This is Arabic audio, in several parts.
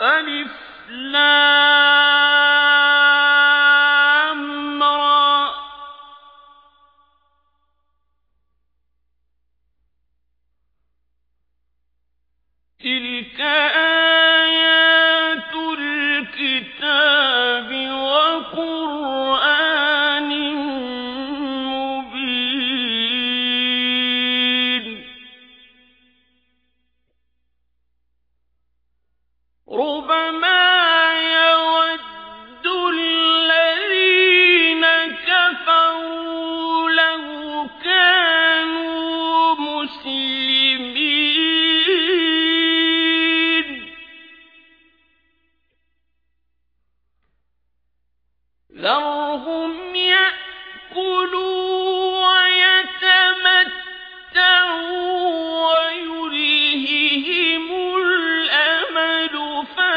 ألف لام را. تلك ربما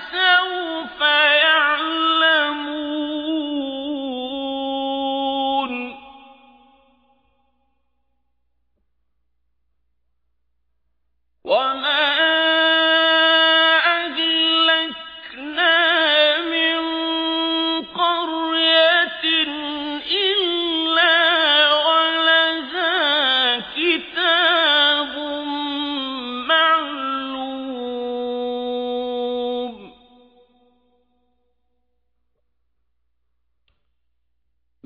الأمل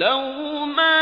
لو ما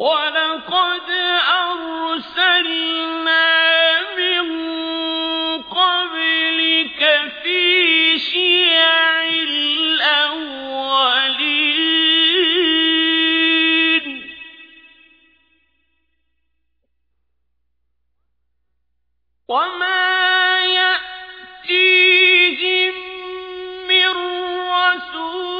ولقد أرسلنا من قبلك في شيع الأولين. وما يأتيهم من رسول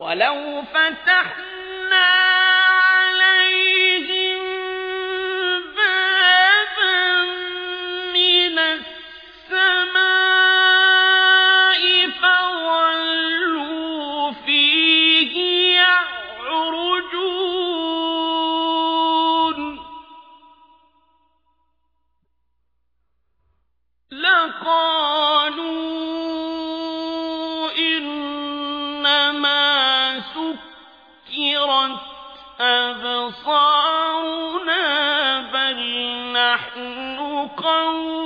ولو فتحنا أَبْصَارُنَا بَلْ نَحْنُ قَوْمٌ